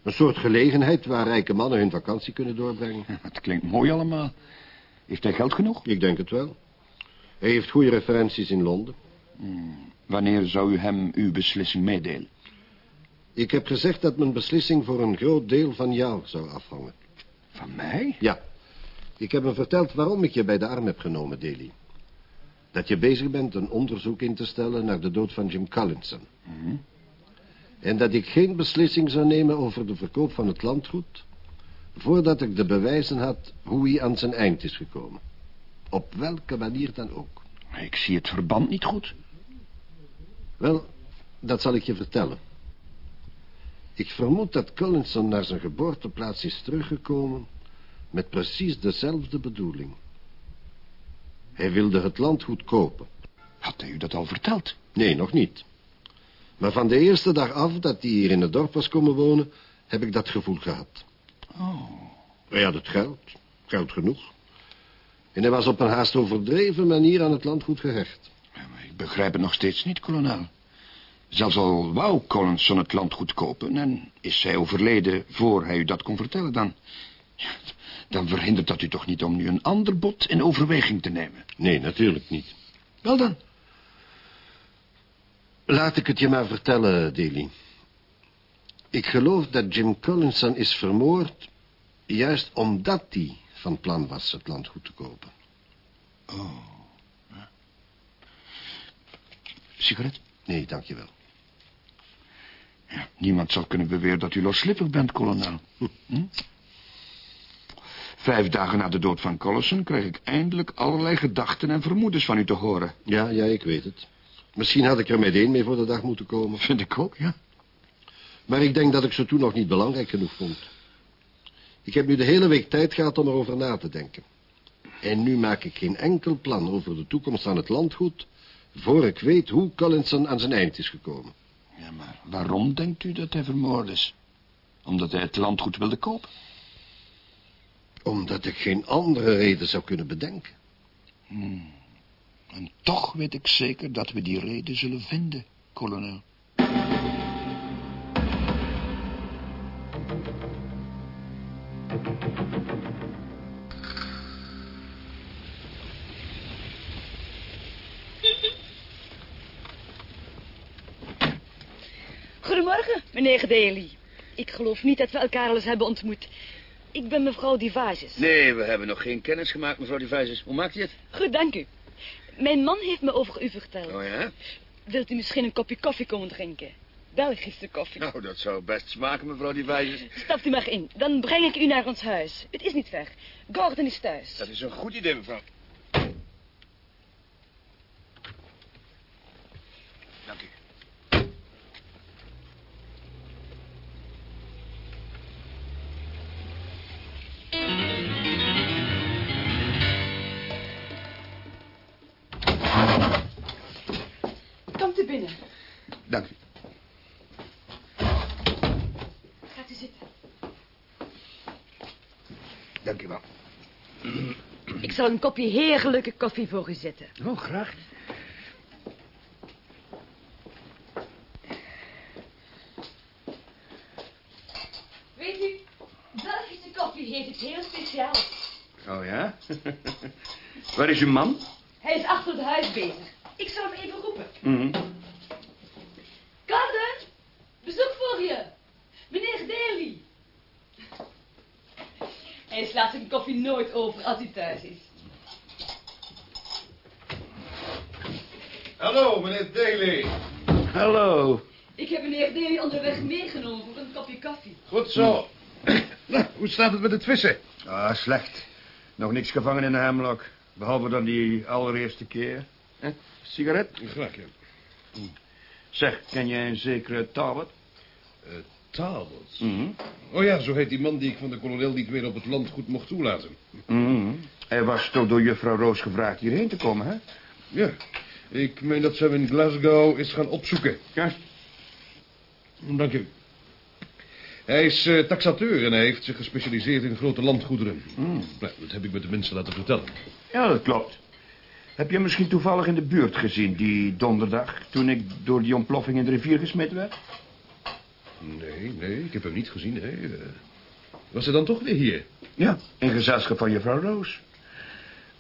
Speaker 10: Een soort gelegenheid waar rijke mannen hun vakantie kunnen doorbrengen. <laughs>
Speaker 3: Het klinkt mooi allemaal. Heeft hij geld genoeg?
Speaker 10: Ik denk het wel. Hij heeft goede referenties in Londen.
Speaker 3: Wanneer zou u hem uw beslissing meedelen?
Speaker 10: Ik heb gezegd dat mijn beslissing voor een groot deel van jou zou afhangen.
Speaker 3: Van mij?
Speaker 10: Ja. Ik heb hem verteld waarom ik je bij de arm heb genomen, Daly. Dat je bezig bent een onderzoek in te stellen naar de dood van Jim Collinson. En dat ik geen beslissing zou nemen over de verkoop van het landgoed... voordat ik de bewijzen had hoe hij aan zijn eind is gekomen. Op welke manier dan ook.
Speaker 3: Ik zie het verband niet goed.
Speaker 10: Wel, dat zal ik je vertellen. Ik vermoed dat Collinson naar zijn geboorteplaats is teruggekomen... met precies dezelfde bedoeling. Hij wilde het landgoed kopen.
Speaker 3: Had hij u dat al verteld?
Speaker 10: Nee, nog niet. Maar van de eerste dag af dat hij hier in het dorp was komen wonen... heb ik dat gevoel gehad.
Speaker 3: Oh.
Speaker 10: Hij had het geld. Geld genoeg. En hij was op een haast overdreven manier aan het landgoed gehecht.
Speaker 3: Ja, maar ik begrijp het nog steeds niet, kolonel. Zelfs al wou Collinson het landgoed kopen... en is zij overleden voor hij u dat kon vertellen... dan, ja, dan verhindert dat u toch niet om nu een ander bod in overweging te nemen.
Speaker 10: Nee, natuurlijk niet.
Speaker 3: Wel dan.
Speaker 10: Laat ik het je maar vertellen, Daly. Ik geloof dat Jim Collinson is vermoord... juist omdat hij van plan was het landgoed te kopen.
Speaker 3: Oh. Ja. Sigaret?
Speaker 10: Nee, dankjewel.
Speaker 3: Ja, niemand zal kunnen beweren dat u loslippig bent, kolonel. <laughs> Hm? Vijf dagen na de dood van Collison kreeg ik eindelijk allerlei gedachten en vermoedens van u te horen.
Speaker 10: Ja, ja, ik weet het. Misschien had ik er meteen mee voor de dag moeten komen. <laughs>
Speaker 3: Vind ik ook, ja.
Speaker 10: Maar ik denk dat ik ze toen nog niet belangrijk genoeg vond. Ik heb nu de hele week tijd gehad om erover na te denken. En nu maak ik geen enkel plan over de toekomst van het landgoed... voor ik weet hoe Collinson aan zijn eind is gekomen.
Speaker 3: Ja, maar waarom denkt u dat hij vermoord is? Omdat hij het landgoed wilde kopen?
Speaker 10: Omdat ik geen andere reden zou kunnen bedenken.
Speaker 3: Hmm. En toch weet ik zeker dat we die reden zullen vinden, kolonel.
Speaker 4: Goedemorgen, meneer Daly. Ik geloof niet dat we elkaar al eens hebben ontmoet. Ik ben mevrouw Divages.
Speaker 11: Nee, we hebben nog geen kennis gemaakt, mevrouw Devices. Hoe maakt u het?
Speaker 4: Goed, dank u. Mijn man heeft me over u verteld.
Speaker 11: Oh ja?
Speaker 4: Wilt u misschien een kopje koffie komen drinken? Belgische koffie.
Speaker 11: Nou, dat zou best smaken, mevrouw Devices.
Speaker 4: Stapt u maar in. Dan breng ik u naar ons huis. Het is niet ver. Gordon is thuis.
Speaker 11: Dat is een goed idee, mevrouw.
Speaker 4: Zal een kopje heerlijke koffie voor u zetten.
Speaker 3: Oh, graag.
Speaker 4: Weet u, Belgische koffie heeft het heel speciaal.
Speaker 3: Oh ja? <laughs> Waar is uw man?
Speaker 4: Hij is achter het huis bezig. Ik zal hem even roepen.
Speaker 3: Mhm.
Speaker 4: Gordon, bezoek voor je. Meneer Daly. Hij slaat zijn koffie nooit over als hij thuis is.
Speaker 12: Hallo,
Speaker 3: Hallo.
Speaker 4: Ik heb meneer Daly onderweg meegenomen voor een kopje koffie.
Speaker 12: Goed zo. nou, <clears throat> hoe staat het met het vissen?
Speaker 3: Ah, slecht. Nog niks gevangen in de hemlock. Behalve dan die allereerste keer. Eh, sigaret?
Speaker 12: Graag, ja.
Speaker 3: Zeg, ken jij een zekere Talbot?
Speaker 12: Uh, Talbot.
Speaker 3: Mhm.
Speaker 12: Oh ja, zo heet die man die ik van de kolonel niet meer op het landgoed mocht toelaten.
Speaker 3: Mhm. Hij was toch door juffrouw Roos gevraagd hierheen te komen, hè?
Speaker 12: Ja, ik meen dat ze hem in Glasgow is gaan opzoeken.
Speaker 3: Ja.
Speaker 12: Dank u. Hij is eh, taxateur en hij heeft zich gespecialiseerd in grote landgoederen.
Speaker 3: Mm.
Speaker 12: Nou, dat heb ik me tenminste laten vertellen.
Speaker 3: Ja, dat klopt. Heb je hem misschien toevallig in de buurt gezien die donderdag... toen ik door die ontploffing in de rivier gesmeten werd?
Speaker 12: Nee, nee, ik heb hem niet gezien, hè. Eh, Was ze dan toch weer hier?
Speaker 3: Ja, in gezelschap van juffrouw Roos.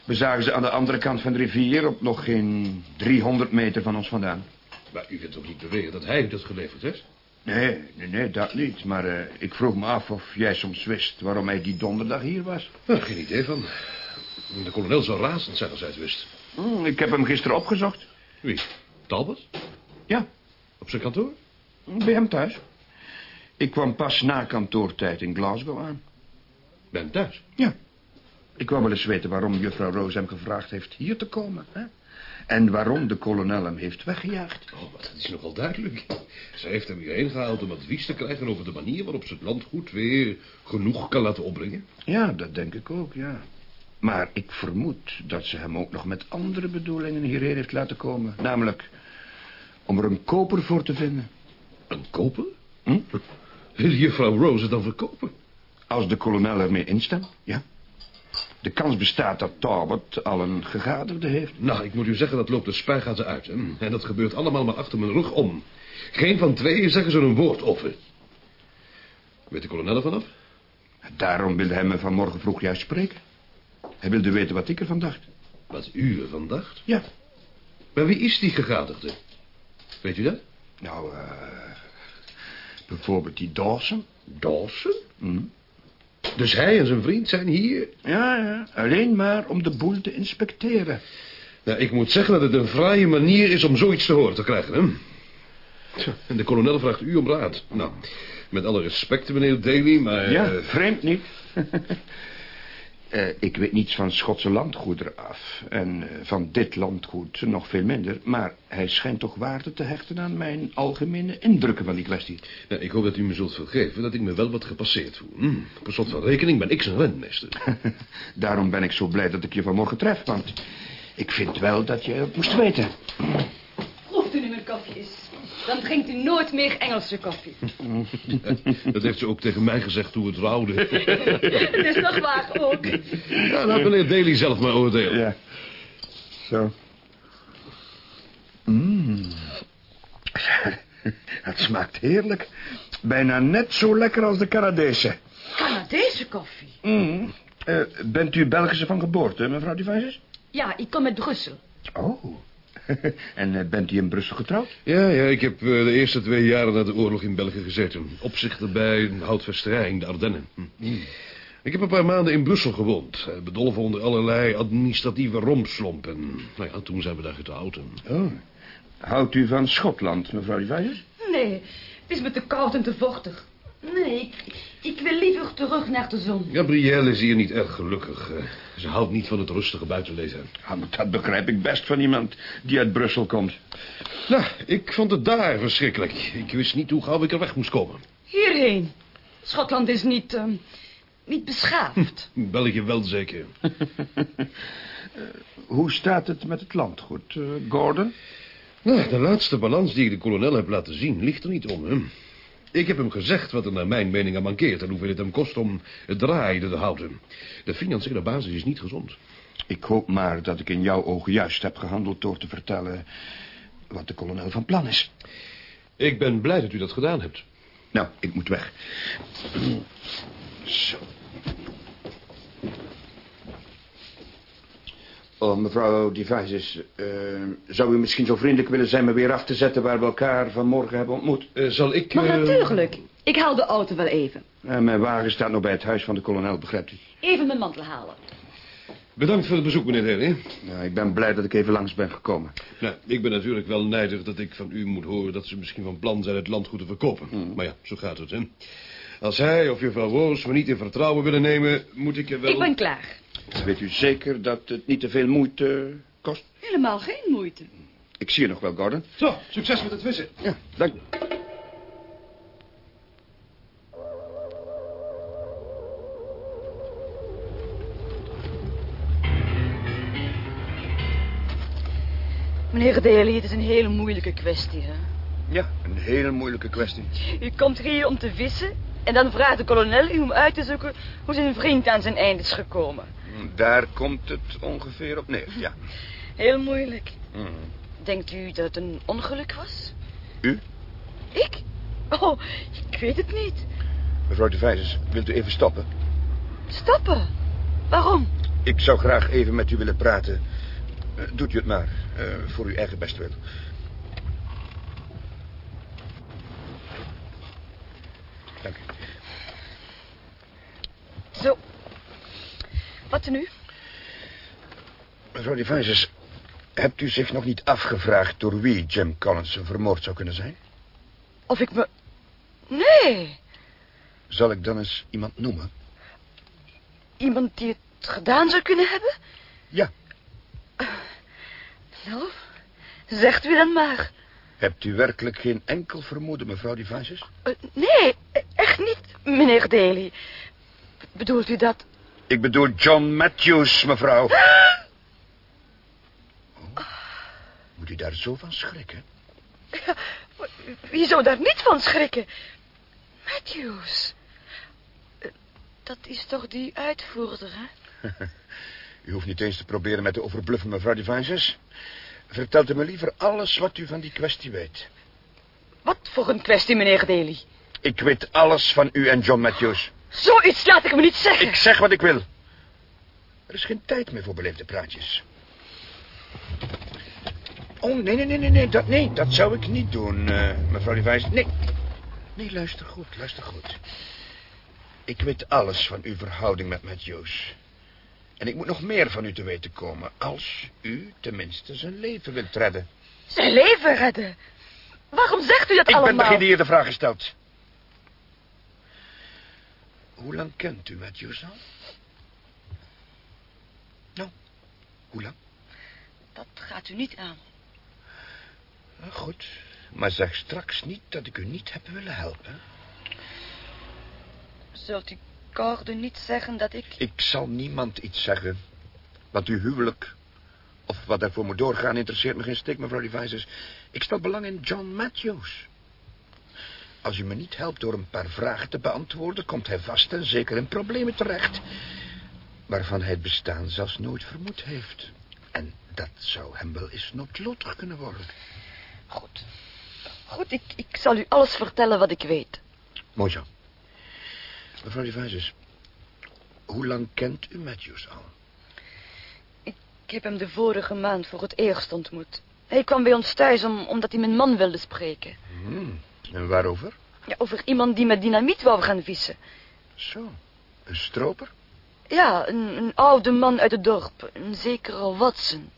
Speaker 3: We zagen ze aan de andere kant van de rivier... op nog geen 300 meter van ons vandaan.
Speaker 12: Maar u wilt toch niet beweren dat hij u dat geleverd heeft?
Speaker 3: Nee, nee, nee, dat niet. Maar eh, ik vroeg me af of jij soms wist... waarom hij die donderdag hier was.
Speaker 12: Nou, geen idee van. De kolonel zou razend zijn als hij het wist.
Speaker 3: Hm, ik heb hem gisteren opgezocht.
Speaker 12: Wie? Talbot?
Speaker 3: Ja,
Speaker 12: Op zijn kantoor?
Speaker 3: bij hem thuis. Ik kwam pas na kantoortijd in Glasgow aan.
Speaker 12: Ben hem thuis.
Speaker 3: Ja. Ik wou wel eens weten waarom juffrouw Roos hem gevraagd heeft hier te komen. Hè? En waarom de kolonel hem heeft weggejaagd.
Speaker 12: Oh, dat is nogal duidelijk. Zij heeft hem hierheen gehaald om advies te krijgen over de manier waarop ze het landgoed weer genoeg kan laten opbrengen.
Speaker 3: Ja, dat denk ik ook, ja. Maar ik vermoed dat ze hem ook nog met andere bedoelingen hierheen heeft laten komen. Namelijk om er een koper voor te vinden.
Speaker 12: Een koper?
Speaker 3: Hm?
Speaker 12: Wil juffrouw Rose dan verkopen?
Speaker 3: Als de kolonel ermee instemt, ja. De kans bestaat dat Talbot al een gegaderde heeft.
Speaker 12: Nou, ik moet u zeggen, dat loopt de spuigaten uit. Hè? En dat gebeurt allemaal maar achter mijn rug om. Geen van tweeën zeggen ze een woord over. Weet de kolonel ervan af?
Speaker 3: Daarom wilde hij me vanmorgen vroeg juist spreken. Hij wilde weten wat ik ervan dacht.
Speaker 12: Wat u ervan dacht?
Speaker 3: Ja.
Speaker 12: Maar wie is die gegadigde? Weet u dat?
Speaker 3: Nou, eh... bijvoorbeeld die Dawson.
Speaker 12: Dawson?
Speaker 3: Hm.
Speaker 12: Dus hij en zijn vriend zijn hier?
Speaker 3: Ja, ja. Alleen maar om de boel te inspecteren.
Speaker 12: Nou, ik moet zeggen dat het een fraaie manier is om zoiets te horen te krijgen, hè? En de kolonel vraagt u om raad. Nou, met alle respect, meneer Daly, maar...
Speaker 3: Ja,
Speaker 12: eh,
Speaker 3: vreemd niet. Eh, ik weet niets van Schotse landgoederen af. En eh, van dit landgoed nog veel minder. Maar hij schijnt toch waarde te hechten aan mijn algemene indrukken van die kwestie.
Speaker 12: nou, ik hoop dat u me zult vergeven dat ik me wel wat gepasseerd voel. Hm, per slot van rekening ben ik zijn renmeester. <laughs>
Speaker 3: Daarom ben ik zo blij dat ik je vanmorgen tref. Want ik vind wel dat je het moest weten.
Speaker 2: Proeft u nu mijn koffie eens. Dan drinkt u nooit meer Engelse koffie. <laughs>
Speaker 12: dat heeft ze ook tegen mij gezegd toen we trouwden. <laughs>
Speaker 2: Dat is toch waar ook.
Speaker 12: ja, laat meneer Daly zelf maar oordelen.
Speaker 3: Ja. Zo. Mm. Het smaakt heerlijk. Bijna net zo lekker als de Canadese.
Speaker 2: Canadese koffie?
Speaker 3: Mm. Eh, bent u Belgische van geboorte, mevrouw Devices?
Speaker 2: Ja, ik kom uit Brussel.
Speaker 3: Oh. <laughs> en eh, bent u in Brussel getrouwd?
Speaker 12: Ja, ja, ik heb eh, de eerste twee jaren na de oorlog in België gezeten. Opzichter bij een houtvesterij in de Ardennen. Hm. Ik heb een paar maanden in Brussel gewoond. eh, Bedolven onder allerlei administratieve rompslomp. En nou ja, toen zijn we daar getrouwd. En...
Speaker 3: Oh. Houdt u van Schotland, mevrouw Devices?
Speaker 2: Nee, het is me te koud en te vochtig. Nee, ik, ik wil liever terug naar de zon.
Speaker 12: Gabrielle is hier niet erg gelukkig. eh. Ze houdt niet van het rustige buitenleven.
Speaker 3: Ja, maar dat begrijp ik best van iemand die uit Brussel komt.
Speaker 12: Nou, ik vond het daar verschrikkelijk. Ik wist niet hoe gauw ik er weg moest komen.
Speaker 2: Hierheen. Schotland is niet, ehm, niet beschaafd. <laughs>
Speaker 12: België wel zeker.
Speaker 3: Hoe staat het met het landgoed, eh, Gordon?
Speaker 12: Nou, de laatste balans die ik de kolonel heb laten zien ligt er niet om. Hè? Ik heb hem gezegd wat er naar mijn mening aan mankeert... en hoeveel het hem kost om het draaide te houden. De financiële basis is niet gezond.
Speaker 3: Ik hoop maar dat ik in jouw ogen juist heb gehandeld door te vertellen wat de kolonel van plan is.
Speaker 12: Ik ben blij dat u dat gedaan hebt.
Speaker 3: Nou, ik moet weg. Zo. Oh, mevrouw Devices, eh, zou u misschien zo vriendelijk willen zijn me weer af te zetten waar we elkaar vanmorgen hebben ontmoet?
Speaker 12: Eh, zal ik...
Speaker 2: Maar
Speaker 12: eh,
Speaker 2: natuurlijk. Ik haal de auto wel even.
Speaker 3: Eh, mijn wagen staat nog bij het huis van de kolonel, begrijpt u?
Speaker 2: Even mijn mantel halen.
Speaker 12: Bedankt voor het bezoek, meneer.
Speaker 3: Nou, ik ben blij dat ik even langs ben gekomen.
Speaker 12: Nou, ik ben natuurlijk wel nijdig dat ik van u moet horen... dat ze misschien van plan zijn het landgoed te verkopen. Maar ja, zo gaat het, hè. Als hij of juffrouw Roos me niet in vertrouwen willen nemen... moet ik er wel...
Speaker 2: Ik ben klaar.
Speaker 3: Weet u zeker dat het niet te veel moeite kost?
Speaker 2: Helemaal geen moeite.
Speaker 3: Ik zie je nog wel, Gordon.
Speaker 12: Zo, succes met het vissen.
Speaker 3: Ja, dank.
Speaker 2: Meneer Daly, het is een hele moeilijke kwestie, hè?
Speaker 3: Ja, een hele moeilijke kwestie.
Speaker 2: U komt hier om te vissen en dan vraagt de kolonel u om uit te zoeken hoe zijn vriend aan zijn eind is gekomen.
Speaker 3: Daar komt het ongeveer op neer, ja. <laughs>
Speaker 2: Heel moeilijk.
Speaker 3: Mhm.
Speaker 2: Denkt u dat het een ongeluk was?
Speaker 3: U?
Speaker 2: Ik?
Speaker 4: Oh, ik weet het niet.
Speaker 3: Mevrouw de Vijzers, wilt u even stoppen?
Speaker 4: Stoppen? Waarom?
Speaker 3: Ik zou graag even met u willen praten. Eh, doet u het maar, eh, voor uw eigen bestwil. Dank u.
Speaker 4: Zo. Wat nu?
Speaker 3: Mevrouw de Vijzers, hebt u zich nog niet afgevraagd door wie Jim Collinson vermoord zou kunnen zijn?
Speaker 4: Of ik me... Nee.
Speaker 3: Zal ik dan eens iemand noemen?
Speaker 4: Iemand die het gedaan zou kunnen hebben?
Speaker 3: Ja.
Speaker 4: Nou, zegt u dan maar.
Speaker 3: Hebt u werkelijk geen enkel vermoeden, mevrouw de Vijzers?
Speaker 4: Eh, nee, echt niet, meneer Daly. Bedoelt u dat?
Speaker 3: Ik bedoel John Matthews, mevrouw. <gasps> Oh, moet u daar zo van schrikken?
Speaker 4: Ja, <laughs> wie zou daar niet van schrikken? Matthews. Eh, Dat is toch die uitvoerder, hè? <laughs>
Speaker 3: U hoeft niet eens te proberen met te overbluffen, mevrouw de Vijzers. Vertelt u me liever alles wat u van die kwestie weet.
Speaker 4: Wat voor een kwestie, meneer Daly?
Speaker 3: Ik weet alles van u en John Matthews.
Speaker 4: Zoiets laat ik me niet zeggen.
Speaker 3: Ik zeg wat ik wil. Er is geen tijd meer voor beleefde praatjes. Oh, nee, nee, nee, nee, nee, dat, nee, dat zou ik niet doen, eh, mevrouw de Vijs. Nee, nee, luister goed, luister goed. Ik weet alles van uw verhouding met Matthews. En ik moet nog meer van u te weten komen, als u tenminste zijn leven wilt redden.
Speaker 4: Zijn leven redden? Waarom zegt u dat
Speaker 3: Ik
Speaker 4: allemaal?
Speaker 3: ben degene die hier de vraag gesteld. Hoe lang kent u Matthews al? Nou, hoe lang?
Speaker 4: Dat gaat u niet aan.
Speaker 3: Ah, goed, maar zeg straks niet dat ik u niet heb willen helpen.
Speaker 4: Zult u Corde niet zeggen dat ik...
Speaker 3: Ik zal niemand iets zeggen. Want uw huwelijk, of wat daarvoor moet doorgaan, interesseert me geen stik, mevrouw Devices. Ik stel belang in John Matthews. Als u me niet helpt door een paar vragen te beantwoorden... komt hij vast en zeker in problemen terecht... waarvan hij het bestaan zelfs nooit vermoed heeft. En dat zou hem wel eens noodlottig kunnen worden.
Speaker 4: Goed. Goed, ik, ik zal u alles vertellen wat ik weet.
Speaker 3: Mooi zo. Mevrouw Devices, hoe lang kent u Matthews al?
Speaker 4: Ik heb hem de vorige maand voor het eerst ontmoet. Hij kwam bij ons thuis om, omdat hij mijn man wilde spreken.
Speaker 3: Hmm. En waarover?
Speaker 4: Ja, over iemand die met dynamiet wou gaan vissen.
Speaker 3: Zo, een stroper?
Speaker 4: Ja, een, een oude man uit het dorp. Een zekere Watson.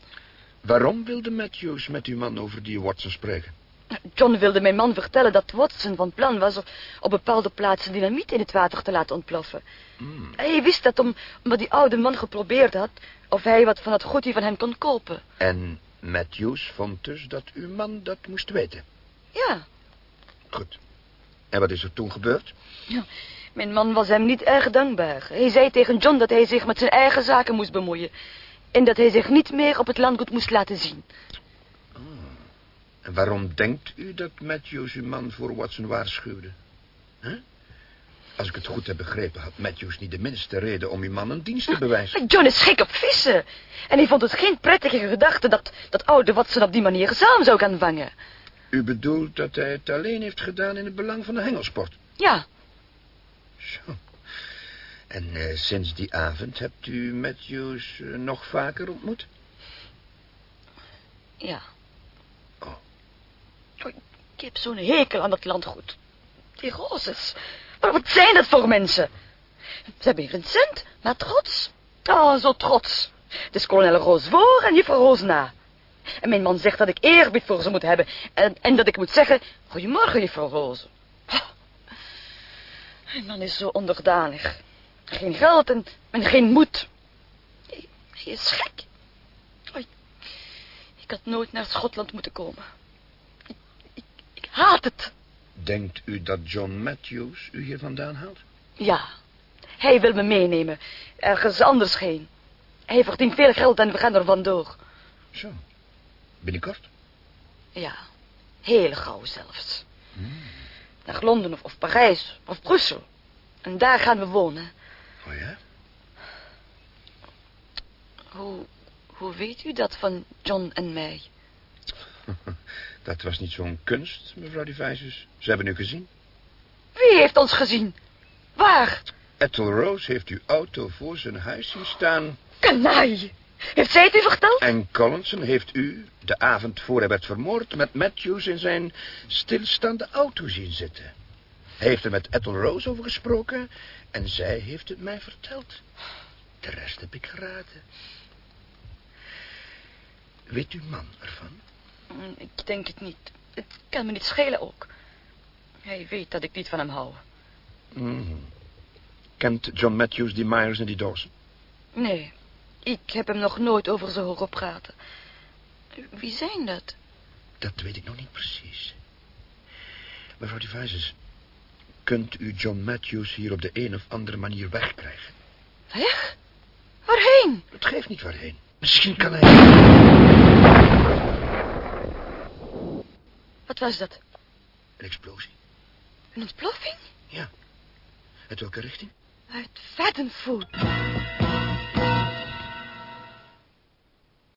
Speaker 3: Waarom wilde Matthews met uw man over die Watson spreken?
Speaker 4: John wilde mijn man vertellen dat Watson van plan was... op, op bepaalde plaatsen dynamiet in het water te laten ontploffen. Hij wist dat om, omdat die oude man geprobeerd had... of hij wat van het goedje van hem kon kopen.
Speaker 3: En Matthews vond dus dat uw man dat moest weten.
Speaker 4: Ja,
Speaker 3: Goed. En wat is er toen gebeurd?
Speaker 4: ja. Mijn man was hem niet erg dankbaar. Hij zei tegen John dat hij zich met zijn eigen zaken moest bemoeien. En dat hij zich niet meer op het landgoed moest laten zien.
Speaker 3: En waarom denkt u dat Matthews uw man voor Watson waarschuwde? Huh? Als ik het goed heb begrepen, had Matthews niet de minste reden om uw man een dienst te bewijzen.
Speaker 4: John is gek op vissen. En hij vond het geen prettige gedachte dat, dat oude Watson op die manier zalm zou gaan vangen.
Speaker 3: U bedoelt dat hij het alleen heeft gedaan in het belang van de hengelsport?
Speaker 4: Ja,
Speaker 3: Zo. En eh, sinds die avond hebt u Matthews eh, nog vaker ontmoet?
Speaker 4: ja.
Speaker 3: Oh.
Speaker 4: Oh, Ik heb zo'n hekel aan dat landgoed. Die rozes. Maar wat zijn dat voor mensen? Ze hebben geen cent, maar trots. Oh, zo trots. Het is kolonel Roos voor en juffrouw Roos na. En mijn man zegt dat ik eerbied voor ze moet hebben. En, en dat ik moet zeggen, goedemorgen, juffrouw Roos. Oh. Mijn man is zo onderdanig. Geen geld en, en geen moed. Hij, hij is gek. Oh, ik, ik had nooit naar Schotland moeten komen. Ik, ik, ik haat het.
Speaker 3: Denkt u dat John Matthews u hier vandaan haalt?
Speaker 4: Ja, hij wil me meenemen. Ergens anders heen. Hij verdient veel geld en we gaan er vandoor.
Speaker 3: Zo. Binnenkort?
Speaker 4: Ja, heel gauw zelfs. Naar Londen of, of Parijs of Brussel. En daar gaan we wonen.
Speaker 3: Oh ja?
Speaker 4: Hoe, hoe weet u dat van John en mij? <laughs>
Speaker 3: Dat was niet zo'n kunst, mevrouw de Vijzers. Ze hebben u gezien.
Speaker 4: Wie heeft ons gezien? Waar?
Speaker 3: Ethel Rose heeft uw auto voor zijn huis zien staan...
Speaker 4: Kanaai. Heeft zij het u verteld?
Speaker 3: En Collinson heeft u, de avond voor hij werd vermoord... met Matthews in zijn stilstaande auto zien zitten. Hij heeft er met Ethel Rose over gesproken... en zij heeft het mij verteld. De rest heb ik geraden. Weet uw man ervan?
Speaker 4: Mm, Ik denk het niet. Het kan me niet schelen ook. Hij weet dat ik niet van hem hou.
Speaker 3: Mhm. Kent John Matthews die Myers en die Dawson?
Speaker 4: Nee, ik heb hem nog nooit over ze horen praten. Wie zijn dat?
Speaker 3: Dat weet ik nog niet precies. Mevrouw Devises, kunt u John Matthews hier op de een of andere manier wegkrijgen?
Speaker 4: Weg? Waarheen?
Speaker 3: Het geeft niet waarheen. Misschien kan hij...
Speaker 4: Wat was dat?
Speaker 3: Een explosie.
Speaker 4: Een ontploffing?
Speaker 3: Ja. Uit welke richting?
Speaker 4: Uit Fattenfoot.